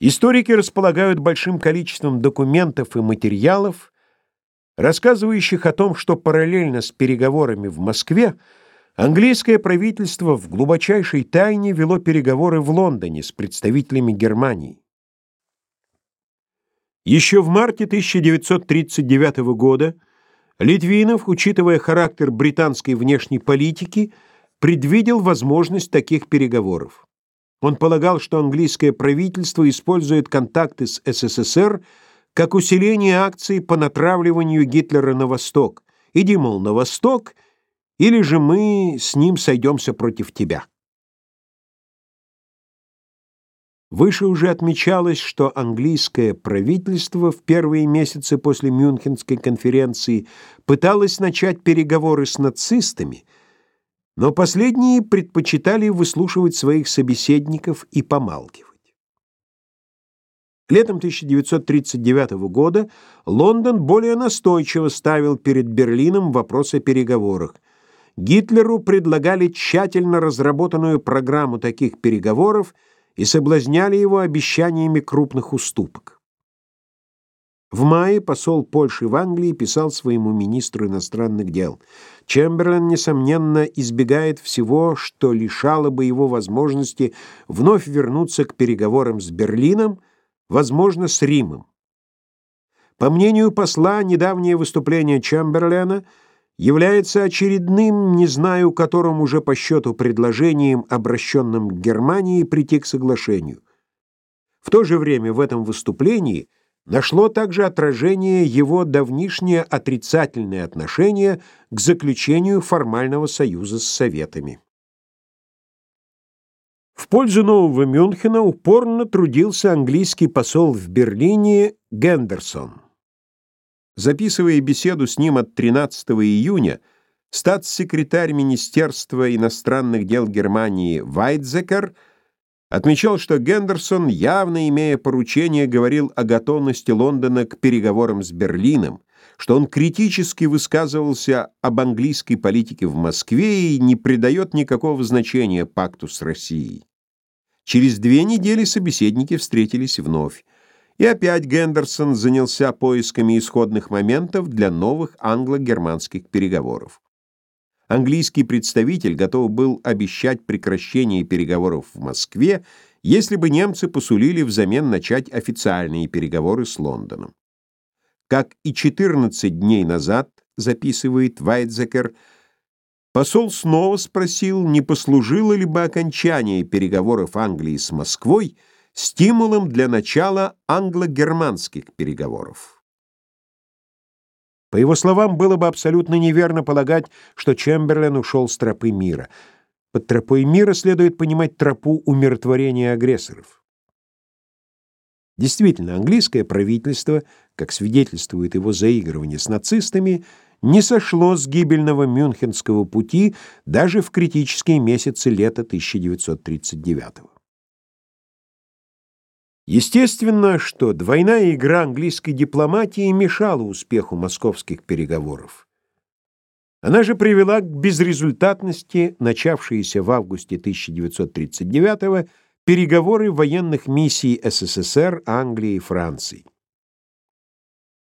Историки располагают большим количеством документов и материалов, рассказывающих о том, что параллельно с переговорами в Москве английское правительство в глубочайшей тайне вело переговоры в Лондоне с представителями Германии. Еще в марте 1939 года Литвинов, учитывая характер британской внешней политики, предвидел возможность таких переговоров. Он полагал, что английское правительство использует контакты с СССР как усиление акций по натравливанию Гитлера на восток. Иди, мол, на восток, или же мы с ним сойдемся против тебя. Выше уже отмечалось, что английское правительство в первые месяцы после Мюнхенской конференции пыталось начать переговоры с нацистами – но последние предпочитали выслушивать своих собеседников и помалкивать. Летом 1939 года Лондон более настойчиво ставил перед Берлином вопрос о переговорах. Гитлеру предлагали тщательно разработанную программу таких переговоров и соблазняли его обещаниями крупных уступок. В мае посол Польши в Англии писал своему министру иностранных дел. Чемберлен, несомненно, избегает всего, что лишало бы его возможности вновь вернуться к переговорам с Берлином, возможно, с Римом. По мнению посла, недавнее выступление Чемберлена является очередным, не знаю, которым уже по счету предложением, обращенным к Германии, прийти к соглашению. В то же время в этом выступлении – нашло также отражение его давнишнее отрицательное отношение к заключению формального союза с Советами. В пользу нового Мюнхена упорно трудился английский посол в Берлине Гендерсон. Записывая беседу с ним от 13 июня, статс-секретарь Министерства иностранных дел Германии Вайдзекер – Отмечал, что Гендерсон, явно имея поручение, говорил о готовности Лондона к переговорам с Берлином, что он критически высказывался об английской политике в Москве и не придает никакого значения пакту с Россией. Через две недели собеседники встретились вновь. И опять Гендерсон занялся поисками исходных моментов для новых англо-германских переговоров. Английский представитель готов был обещать прекращение переговоров в Москве, если бы немцы посулили взамен начать официальные переговоры с Лондоном. Как и 14 дней назад, записывает Вайтзекер, посол снова спросил, не послужило ли бы окончание переговоров Англии с Москвой стимулом для начала англо-германских переговоров. По его словам, было бы абсолютно неверно полагать, что Чемберлен ушел с тропы мира. Под тропой мира следует понимать тропу умиротворения агрессоров. Действительно, английское правительство, как свидетельствует его заигрывание с нацистами, не сошло с гибельного Мюнхенского пути даже в критические месяцы лета 1939 года. Естественно, что двойная игра английской дипломатии мешала успеху московских переговоров. Она же привела к безрезультатности начавшиеся в августе 1939 переговоры военных миссий СССР, Англии и Франции.